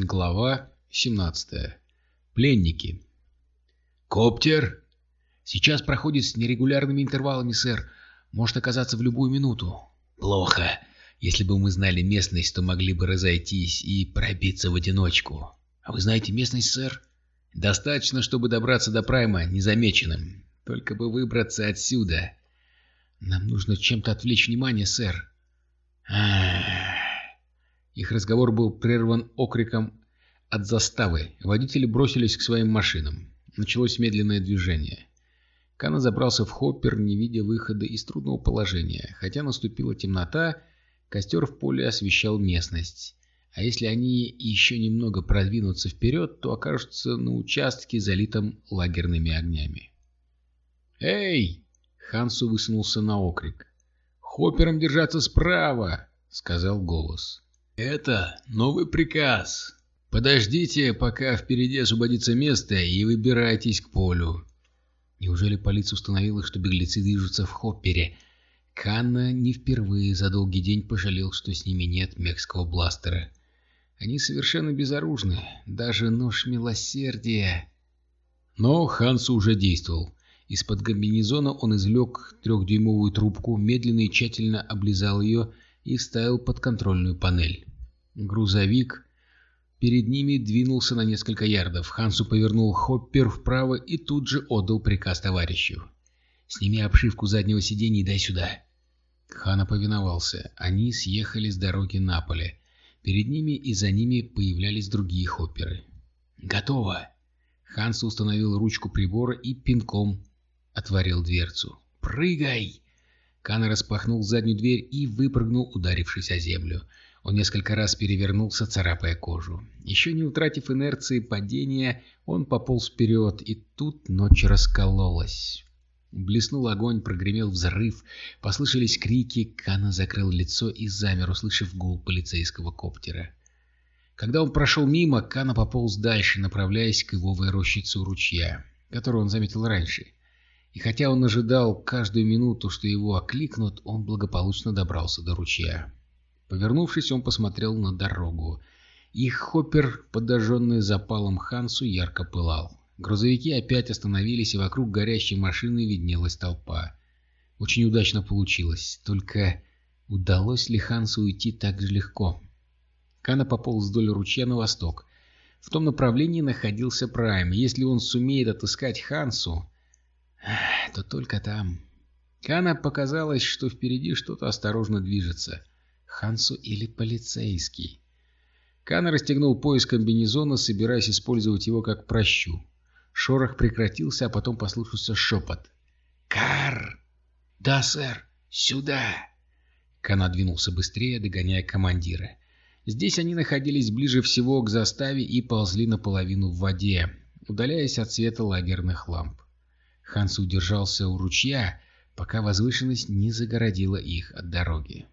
Глава 17. Пленники. «Коптер!» «Сейчас проходит с нерегулярными интервалами, сэр. Может оказаться в любую минуту». «Плохо. Если бы мы знали местность, то могли бы разойтись и пробиться в одиночку. А вы знаете местность, сэр?» «Достаточно, чтобы добраться до Прайма незамеченным. Только бы выбраться отсюда». «Нам нужно чем-то отвлечь внимание, сэр». Их разговор был прерван окриком от заставы. Водители бросились к своим машинам. Началось медленное движение. Кана забрался в хоппер, не видя выхода из трудного положения. Хотя наступила темнота, костер в поле освещал местность. А если они еще немного продвинутся вперед, то окажутся на участке, залитом лагерными огнями. «Эй!» — Хансу высунулся на окрик. «Хоппером держаться справа!» — сказал голос. «Это новый приказ. Подождите, пока впереди освободится место, и выбирайтесь к полю». Неужели полиция установила, что беглецы движутся в Хоппере? Канна не впервые за долгий день пожалел, что с ними нет мекского бластера. Они совершенно безоружны, даже нож милосердия. Но Хансу уже действовал. Из-под комбинезона он извлек трехдюймовую трубку, медленно и тщательно облизал ее и вставил под контрольную панель. Грузовик перед ними двинулся на несколько ярдов. Хансу повернул хоппер вправо и тут же отдал приказ товарищу. «Сними обшивку заднего сиденья и дай сюда». Хана повиновался. Они съехали с дороги на поле. Перед ними и за ними появлялись другие хопперы. «Готово!» Хансу установил ручку прибора и пинком отворил дверцу. «Прыгай!» Кан распахнул заднюю дверь и выпрыгнул, ударившись о землю. Он несколько раз перевернулся, царапая кожу. Еще не утратив инерции падения, он пополз вперед, и тут ночь раскололась. Блеснул огонь, прогремел взрыв, послышались крики, Кана закрыл лицо и замер, услышав гул полицейского коптера. Когда он прошел мимо, Кана пополз дальше, направляясь к ивовой рощице у ручья, которую он заметил раньше. И хотя он ожидал каждую минуту, что его окликнут, он благополучно добрался до ручья. Повернувшись, он посмотрел на дорогу. Их хоппер, подожженный запалом Хансу, ярко пылал. Грузовики опять остановились, и вокруг горящей машины виднелась толпа. Очень удачно получилось, только удалось ли Хансу уйти так же легко? Кана пополз вдоль ручья на восток. В том направлении находился Прайм. Если он сумеет отыскать Хансу, то только там. Кана показалось, что впереди что-то осторожно движется. Хансу или полицейский. Кана расстегнул пояс комбинезона, собираясь использовать его как прощу. Шорох прекратился, а потом послышался шепот. «Кар!» «Да, сэр! Сюда!» Кана двинулся быстрее, догоняя командира. Здесь они находились ближе всего к заставе и ползли наполовину в воде, удаляясь от света лагерных ламп. Ханс удержался у ручья, пока возвышенность не загородила их от дороги.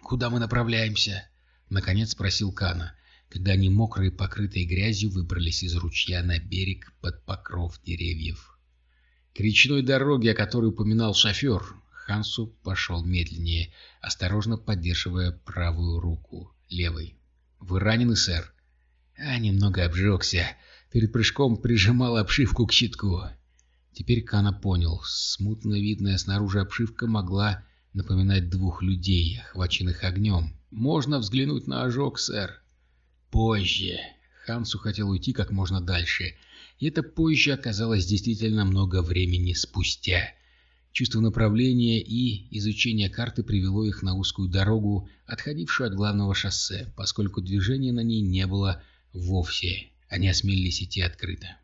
«Куда мы направляемся?» — наконец спросил Кана, когда они мокрые, покрытые грязью, выбрались из ручья на берег под покров деревьев. К речной дороге, о которой упоминал шофер, Хансу пошел медленнее, осторожно поддерживая правую руку левой. «Вы ранены, сэр?» «А, немного обжегся. Перед прыжком прижимал обшивку к щитку. Теперь Кана понял, смутно видная снаружи обшивка могла напоминать двух людей, охваченных огнем. «Можно взглянуть на ожог, сэр?» «Позже». Хансу хотел уйти как можно дальше. И это позже оказалось действительно много времени спустя. Чувство направления и изучение карты привело их на узкую дорогу, отходившую от главного шоссе, поскольку движения на ней не было вовсе. Они осмелились идти открыто.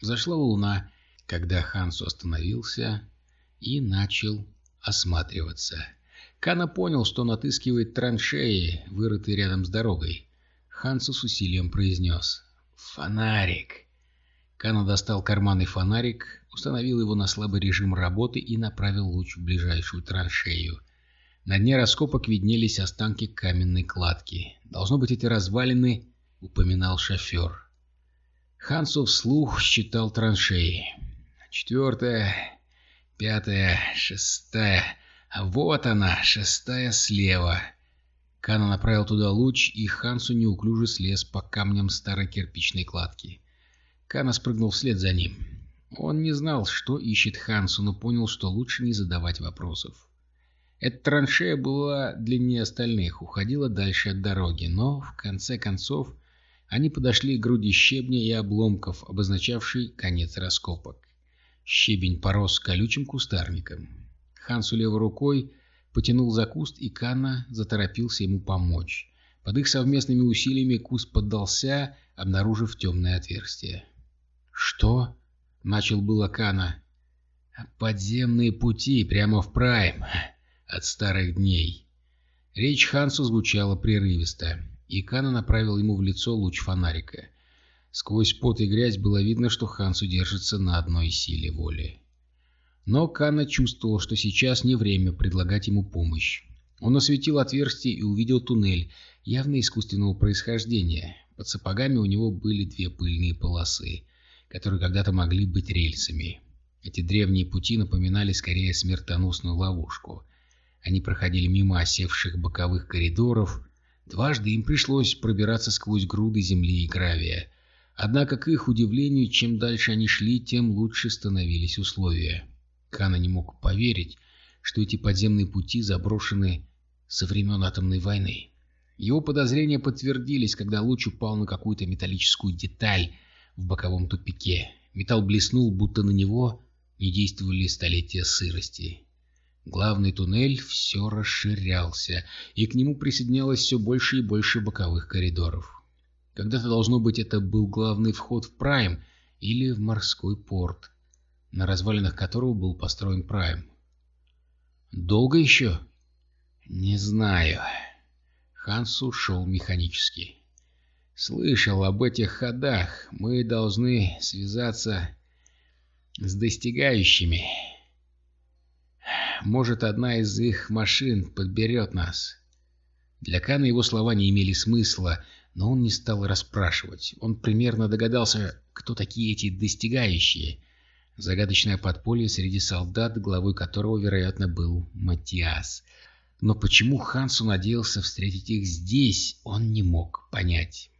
Зашла луна, когда Хансу остановился и начал осматриваться. Кана понял, что он отыскивает траншеи, вырытые рядом с дорогой. Хансу с усилием произнес «Фонарик». Кана достал карманный фонарик, установил его на слабый режим работы и направил луч в ближайшую траншею. На дне раскопок виднелись останки каменной кладки. Должно быть, эти развалины упоминал шофер. Хансу вслух считал траншеи. Четвертая, пятая, шестая. Вот она, шестая слева. Кана направил туда луч, и Хансу неуклюже слез по камням старой кирпичной кладки. Кана спрыгнул вслед за ним. Он не знал, что ищет Хансу, но понял, что лучше не задавать вопросов. Эта траншея была длиннее остальных, уходила дальше от дороги, но, в конце концов, они подошли к груди щебня и обломков, обозначавшей конец раскопок. Щебень порос колючим кустарником. Хансу левой рукой потянул за куст, и Канна заторопился ему помочь. Под их совместными усилиями куст поддался, обнаружив темное отверстие. «Что?» — начал было Кана. «Подземные пути прямо в Прайм от старых дней». Речь Хансу звучала прерывисто, и Кана направил ему в лицо луч фонарика. Сквозь пот и грязь было видно, что Хансу держится на одной силе воли. Но Кана чувствовал, что сейчас не время предлагать ему помощь. Он осветил отверстие и увидел туннель, явно искусственного происхождения. Под сапогами у него были две пыльные полосы, которые когда-то могли быть рельсами. Эти древние пути напоминали скорее смертоносную ловушку. Они проходили мимо осевших боковых коридоров. Дважды им пришлось пробираться сквозь груды земли и гравия. Однако, к их удивлению, чем дальше они шли, тем лучше становились условия. Кана не мог поверить, что эти подземные пути заброшены со времен атомной войны. Его подозрения подтвердились, когда луч упал на какую-то металлическую деталь в боковом тупике. Металл блеснул, будто на него не действовали столетия сырости. Главный туннель все расширялся, и к нему присоединялось все больше и больше боковых коридоров. Когда-то, должно быть, это был главный вход в Прайм или в морской порт на развалинах которого был построен Прайм. «Долго еще?» «Не знаю». Хансу шел механически. «Слышал об этих ходах. Мы должны связаться с достигающими. Может, одна из их машин подберет нас». Для Кана его слова не имели смысла, но он не стал расспрашивать. Он примерно догадался, кто такие эти достигающие, Загадочное подполье среди солдат, главой которого, вероятно, был Матиас. Но почему Хансу надеялся встретить их здесь, он не мог понять.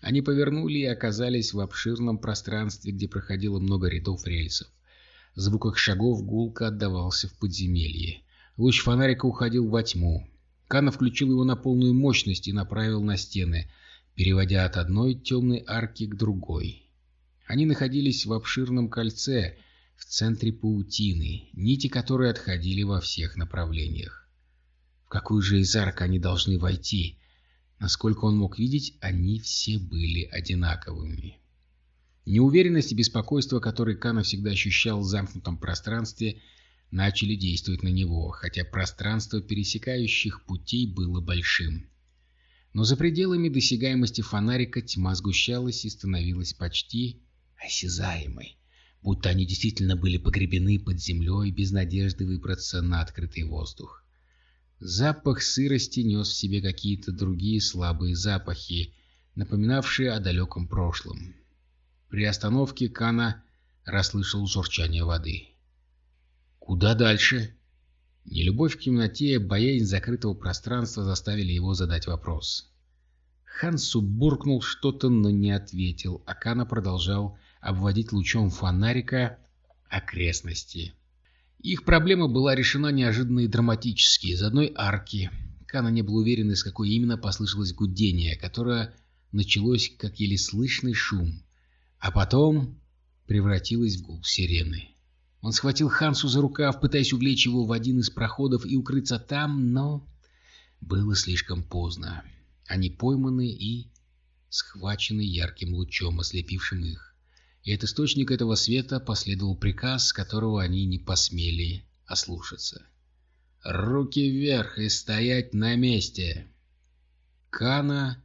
Они повернули и оказались в обширном пространстве, где проходило много рядов рельсов. Звук их шагов гулко отдавался в подземелье. Луч фонарика уходил во тьму. Кана включил его на полную мощность и направил на стены, переводя от одной темной арки к другой. Они находились в обширном кольце, в центре паутины, нити которой отходили во всех направлениях. В какую же из арк они должны войти? Насколько он мог видеть, они все были одинаковыми. Неуверенность и беспокойство, которые Кана всегда ощущал в замкнутом пространстве, начали действовать на него, хотя пространство пересекающих путей было большим. Но за пределами досягаемости фонарика тьма сгущалась и становилась почти осязаемой, будто они действительно были погребены под землей без надежды выбраться на открытый воздух. Запах сырости нес в себе какие-то другие слабые запахи, напоминавшие о далеком прошлом. При остановке Кана расслышал журчание воды. «Куда дальше?» Нелюбовь к темноте, боязнь закрытого пространства заставили его задать вопрос. Хансу буркнул что-то, но не ответил, а Кана продолжал обводить лучом фонарика окрестности. Их проблема была решена неожиданно и драматически. Из одной арки Кана не был уверен, из какой именно послышалось гудение, которое началось как еле слышный шум, а потом превратилось в гул сирены. Он схватил Хансу за рукав, пытаясь увлечь его в один из проходов и укрыться там, но было слишком поздно. Они пойманы и схвачены ярким лучом, ослепившим их и от источника этого света последовал приказ, которого они не посмели ослушаться. «Руки вверх и стоять на месте!» Кана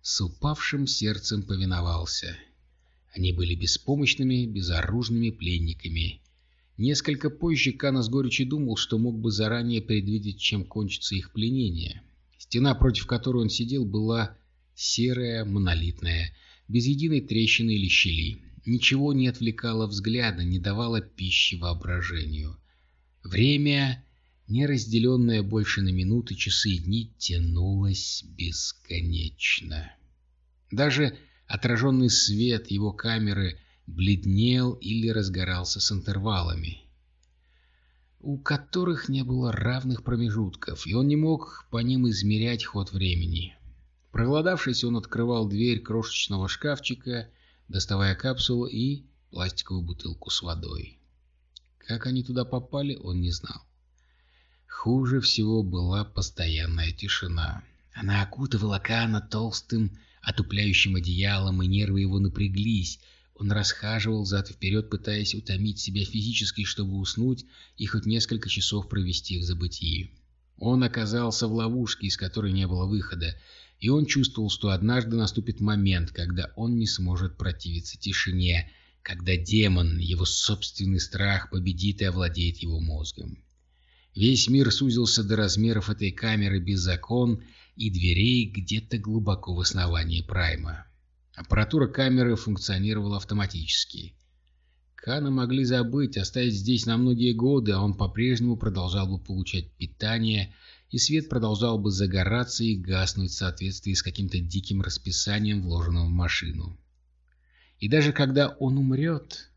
с упавшим сердцем повиновался. Они были беспомощными, безоружными пленниками. Несколько позже Кана с горечью думал, что мог бы заранее предвидеть, чем кончится их пленение. Стена, против которой он сидел, была серая, монолитная, без единой трещины или щели. Ничего не отвлекало взгляда, не давало пищи воображению. Время неразделенная больше на минуты, часы и дни, тянулась бесконечно. Даже отраженный свет его камеры бледнел или разгорался с интервалами, у которых не было равных промежутков, и он не мог по ним измерять ход времени. Проголодавшись, он открывал дверь крошечного шкафчика, доставая капсулу и пластиковую бутылку с водой. Как они туда попали, он не знал. Хуже всего была постоянная тишина. Она окутывала Кана толстым, отупляющим одеялом, и нервы его напряглись. Он расхаживал зад и вперед, пытаясь утомить себя физически, чтобы уснуть и хоть несколько часов провести в забытии. Он оказался в ловушке, из которой не было выхода, и он чувствовал, что однажды наступит момент, когда он не сможет противиться тишине, когда демон, его собственный страх, победит и овладеет его мозгом. Весь мир сузился до размеров этой камеры без окон и дверей где-то глубоко в основании Прайма. Аппаратура камеры функционировала автоматически. Кана могли забыть, оставить здесь на многие годы, а он по-прежнему продолжал бы получать питание, и свет продолжал бы загораться и гаснуть в соответствии с каким-то диким расписанием, вложенным в машину. И даже когда он умрет,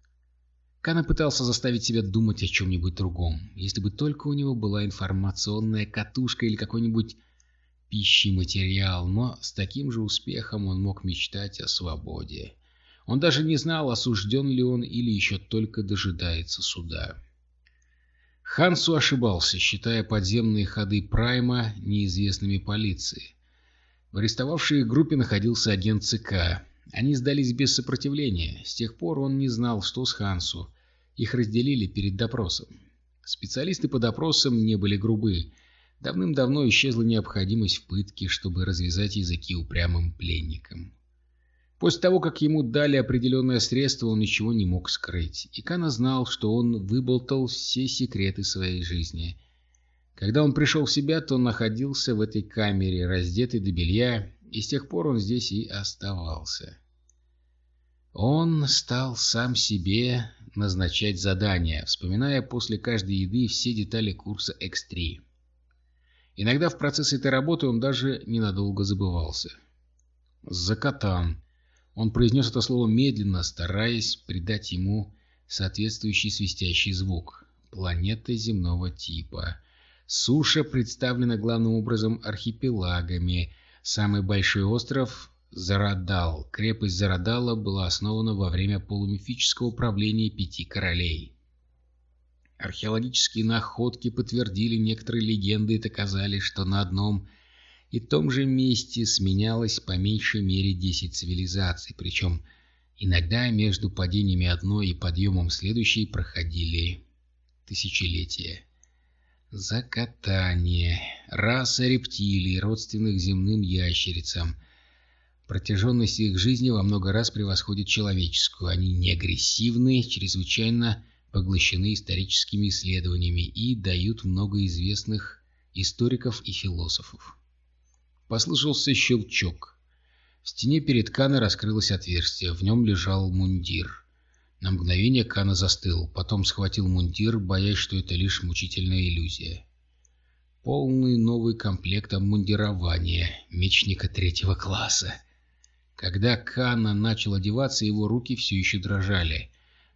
Кана пытался заставить себя думать о чем-нибудь другом, если бы только у него была информационная катушка или какой-нибудь пищий материал, но с таким же успехом он мог мечтать о свободе. Он даже не знал, осужден ли он или еще только дожидается суда. Хансу ошибался, считая подземные ходы Прайма неизвестными полиции. В арестовавшей группе находился агент ЦК. Они сдались без сопротивления. С тех пор он не знал, что с Хансу. Их разделили перед допросом. Специалисты по допросам не были грубы. Давным-давно исчезла необходимость в пытке, чтобы развязать языки упрямым пленникам. После того, как ему дали определенное средство, он ничего не мог скрыть. И Кана знал, что он выболтал все секреты своей жизни. Когда он пришел в себя, то он находился в этой камере, раздетый до белья, и с тех пор он здесь и оставался. Он стал сам себе назначать задания, вспоминая после каждой еды все детали курса X3. Иногда в процессе этой работы он даже ненадолго забывался. «Закатан». Он произнес это слово медленно, стараясь придать ему соответствующий свистящий звук. Планета земного типа. Суша представлена главным образом архипелагами. Самый большой остров Зарадал. Крепость Зарадала была основана во время полумифического правления пяти королей. Археологические находки подтвердили некоторые легенды и доказали, что на одном и том же месте сменялось по меньшей мере 10 цивилизаций, причем иногда между падениями одной и подъемом следующей проходили тысячелетия. Закатание. Раса рептилий, родственных земным ящерицам, Протяженность их жизни во много раз превосходит человеческую. Они не агрессивны, чрезвычайно поглощены историческими исследованиями и дают много известных историков и философов. Послышался щелчок. В стене перед Кана раскрылось отверстие, в нем лежал мундир. На мгновение Кана застыл, потом схватил мундир, боясь, что это лишь мучительная иллюзия. Полный новый комплект обмундирования мечника третьего класса. Когда Канна начал одеваться, его руки все еще дрожали.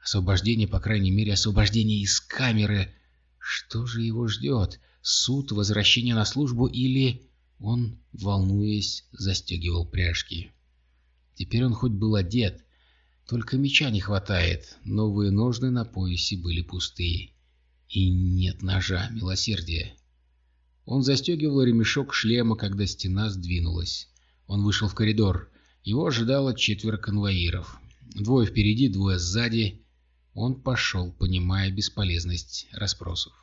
Освобождение, по крайней мере, освобождение из камеры. Что же его ждет? Суд, возвращение на службу или... Он, волнуясь, застегивал пряжки. Теперь он хоть был одет, только меча не хватает. Новые ножны на поясе были пустые. И нет ножа, милосердия. Он застегивал ремешок шлема, когда стена сдвинулась. Он вышел в коридор. Его ожидало четверо конвоиров. Двое впереди, двое сзади. Он пошел, понимая бесполезность расспросов.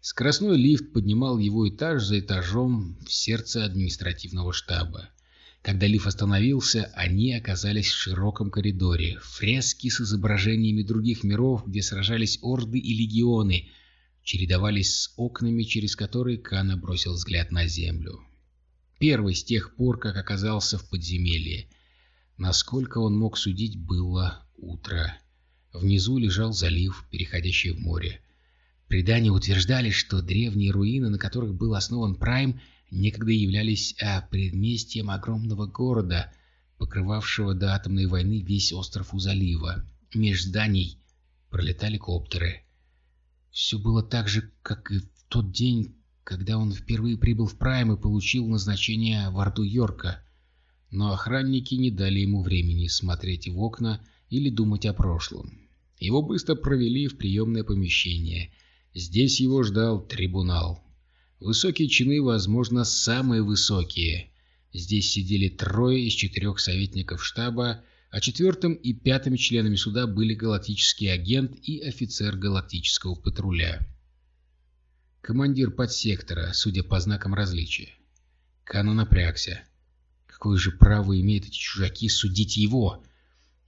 Скоростной лифт поднимал его этаж за этажом в сердце административного штаба. Когда лифт остановился, они оказались в широком коридоре. Фрески с изображениями других миров, где сражались орды и легионы, чередовались с окнами, через которые Кана бросил взгляд на землю. Первый с тех пор, как оказался в подземелье. Насколько он мог судить, было утро. Внизу лежал залив, переходящий в море. Предания утверждали, что древние руины, на которых был основан Прайм, некогда являлись а, предместьем огромного города, покрывавшего до атомной войны весь остров у залива. Меж зданий пролетали коптеры. Все было так же, как и в тот день, когда он впервые прибыл в Прайм и получил назначение в Орду Йорка. Но охранники не дали ему времени смотреть в окна или думать о прошлом. Его быстро провели в приемное помещение — Здесь его ждал трибунал. Высокие чины, возможно, самые высокие. Здесь сидели трое из четырех советников штаба, а четвертым и пятым членами суда были галактический агент и офицер галактического патруля. Командир подсектора, судя по знакам различия. Кано напрягся. Какое же право имеют эти чужаки судить его?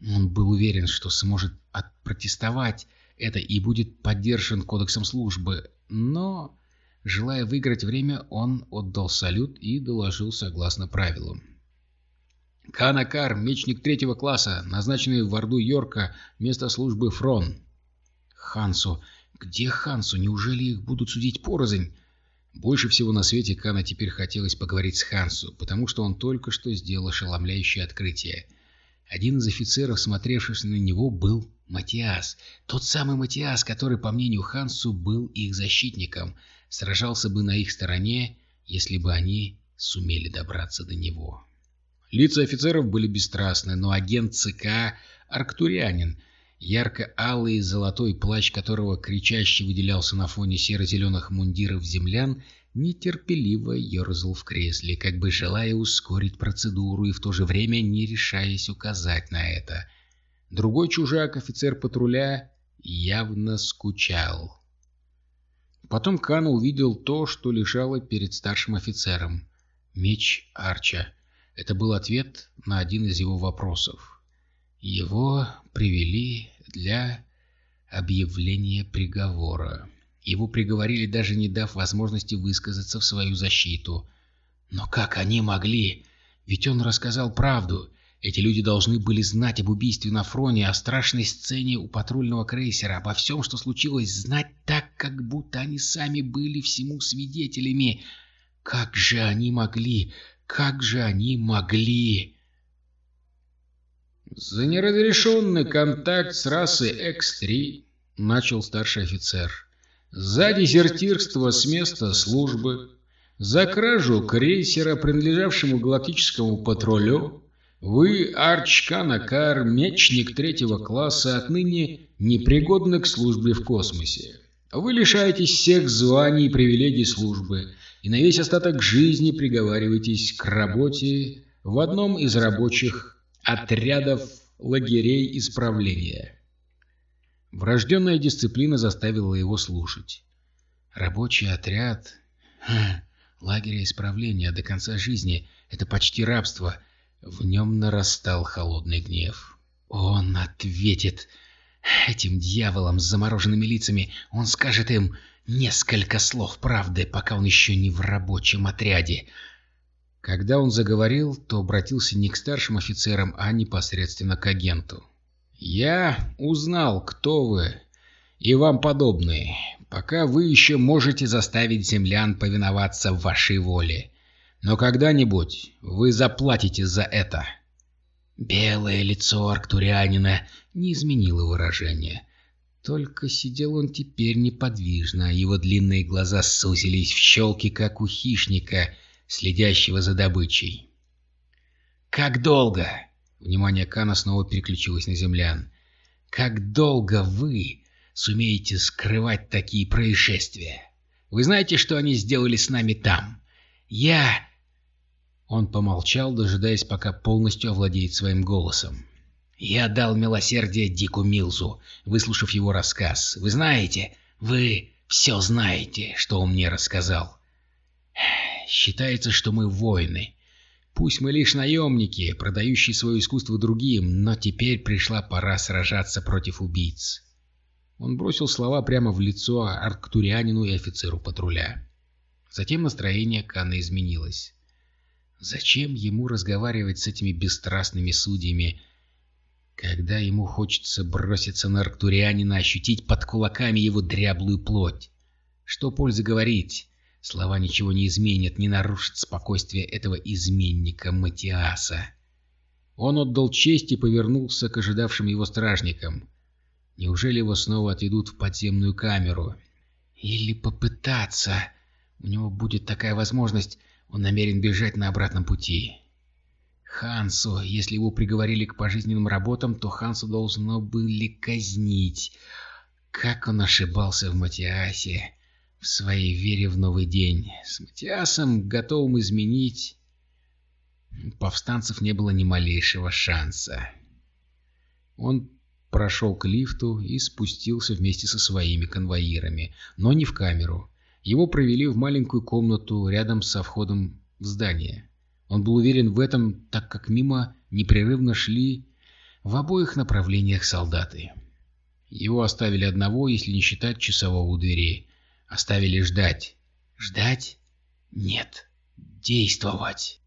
Он был уверен, что сможет отпротестовать это и будет поддержан кодексом службы, но, желая выиграть время, он отдал салют и доложил согласно правилам. Канакар, мечник третьего класса, назначенный в Орду Йорка вместо службы Фрон. Хансу. Где Хансу? Неужели их будут судить порознь? Больше всего на свете Кана теперь хотелось поговорить с Хансу, потому что он только что сделал ошеломляющее открытие. Один из офицеров, смотревших на него, был Матиас, тот самый Матиас, который, по мнению Хансу, был их защитником, сражался бы на их стороне, если бы они сумели добраться до него. Лица офицеров были бесстрастны, но агент ЦК — арктурианин, ярко-алый золотой плащ которого кричаще выделялся на фоне серо-зеленых мундиров землян, нетерпеливо ерзал в кресле, как бы желая ускорить процедуру и в то же время не решаясь указать на это — Другой чужак, офицер патруля, явно скучал. Потом Кан увидел то, что лежало перед старшим офицером. Меч Арча. Это был ответ на один из его вопросов. Его привели для объявления приговора. Его приговорили, даже не дав возможности высказаться в свою защиту. Но как они могли? Ведь он рассказал правду. Эти люди должны были знать об убийстве на фроне, о страшной сцене у патрульного крейсера, обо всем, что случилось, знать так, как будто они сами были всему свидетелями. Как же они могли? Как же они могли? «За неразрешенный контакт с расой X3», — начал старший офицер, — «за дезертирство с места службы, за кражу крейсера, принадлежавшему галактическому патрулю, вы, Арчканакар, мечник третьего класса, отныне непригодны к службе в космосе. Вы лишаетесь всех званий и привилегий службы, и на весь остаток жизни приговариваетесь к работе в одном из рабочих отрядов лагерей исправления. Врожденная дисциплина заставила его слушать. Рабочий отряд... Ха, лагеря исправления до конца жизни — это почти рабство — в нем нарастал холодный гнев. Он ответит этим дьяволам с замороженными лицами. Он скажет им несколько слов правды, пока он еще не в рабочем отряде. Когда он заговорил, то обратился не к старшим офицерам, а непосредственно к агенту. «Я узнал, кто вы и вам подобные, пока вы еще можете заставить землян повиноваться вашей воле. Но когда-нибудь вы заплатите за это. Белое лицо арктурианина не изменило выражение. Только сидел он теперь неподвижно, а его длинные глаза сузились в щелки, как у хищника, следящего за добычей. «Как долго?» — внимание Кана снова переключилось на землян. «Как долго вы сумеете скрывать такие происшествия? Вы знаете, что они сделали с нами там? Я он помолчал, дожидаясь, пока полностью овладеет своим голосом. «Я дал милосердие Дику Милзу, выслушав его рассказ. Вы знаете, вы все знаете, что он мне рассказал. Считается, что мы воины. Пусть мы лишь наемники, продающие свое искусство другим, но теперь пришла пора сражаться против убийц». Он бросил слова прямо в лицо арктурианину и офицеру патруля. Затем настроение Кана изменилось. Зачем ему разговаривать с этими бесстрастными судьями, когда ему хочется броситься на Арктурианина, ощутить под кулаками его дряблую плоть? Что пользы говорить? Слова ничего не изменят, не нарушат спокойствие этого изменника Матиаса. Он отдал честь и повернулся к ожидавшим его стражникам. Неужели его снова отведут в подземную камеру? Или попытаться? У него будет такая возможность, он намерен бежать на обратном пути. Хансу, если его приговорили к пожизненным работам, то Хансу должно были казнить. Как он ошибался в Матиасе, в своей вере в новый день. С Матиасом, готовым изменить, повстанцев не было ни малейшего шанса. Он прошел к лифту и спустился вместе со своими конвоирами, но не в камеру. Его провели в маленькую комнату рядом со входом в здание. Он был уверен в этом, так как мимо непрерывно шли в обоих направлениях солдаты. Его оставили одного, если не считать часового у дверей. Оставили ждать. Ждать? Нет. Действовать.